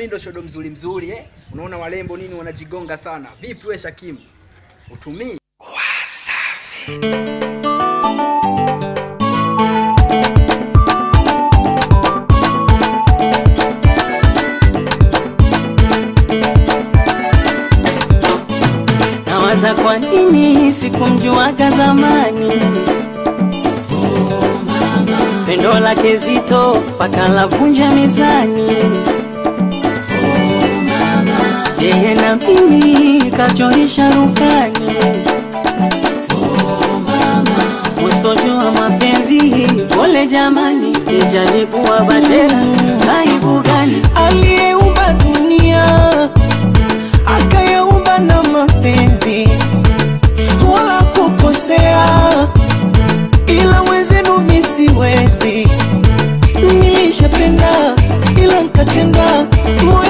Mimi ndo shodo mzuri mzuri eh. Unaona walembo nini wanajigonga sana. Vipi we Shakim? Utumii? Nawaza kwa nini sikumjuaga zamani, pendo lake zito mpaka lavunja mezani, yeye na mimi kachorisha rukani, usojua mapenzi. Pole jamani, batera gani? aliyeumba dunia akayeumba na mapenzi. Wala kukosea, ila wezenu misiwezi. Nilishapenda ila nkatenda, moyo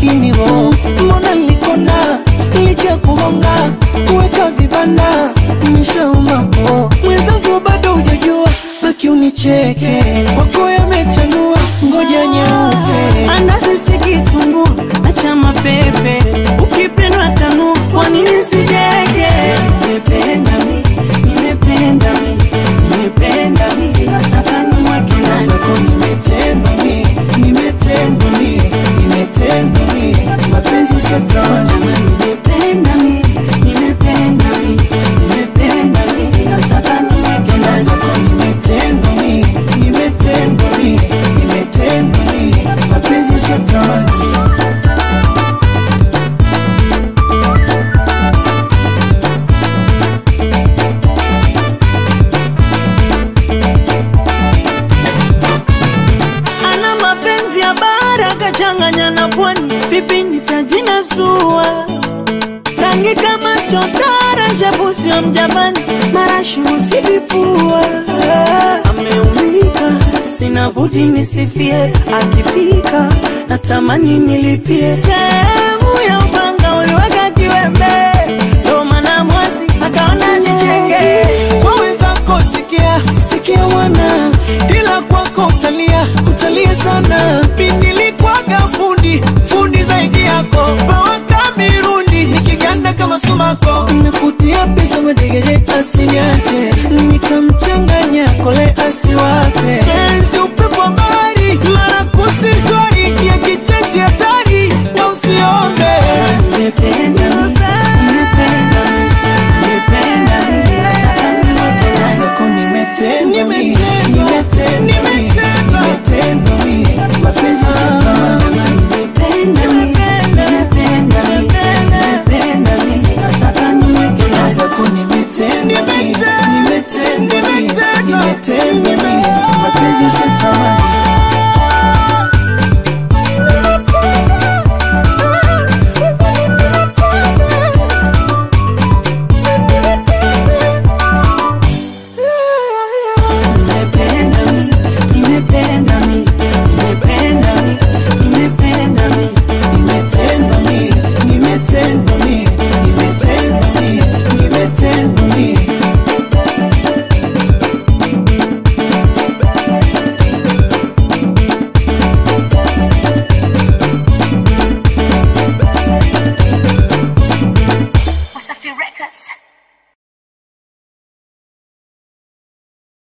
masikini wo. Mbona nikona licha kuhonga kuweka vibanda, mishaumapo po mwenzangu, bado ujajua baki unicheke. Kwako yamechanua, ngoja nyeupe Andazi na chama pepe, ukipendwa tanu, kwa? Bara kachanganya na pwani, vipi nitajinasua? Rangi kama chotara, shabusio mjapani, marashi usibipua. Ameumika, sina budi nisifie, akipika natamani nilipie. Sehemu ya upanga uliweka kiwembe, Sumako nakutia pesa madigere asiniache, nikamchanganya kole asiwape penzi upepo bari mara kusishwari ya kicheti hatari na usiombe. Nimetendwa nimetendwa nimetendwa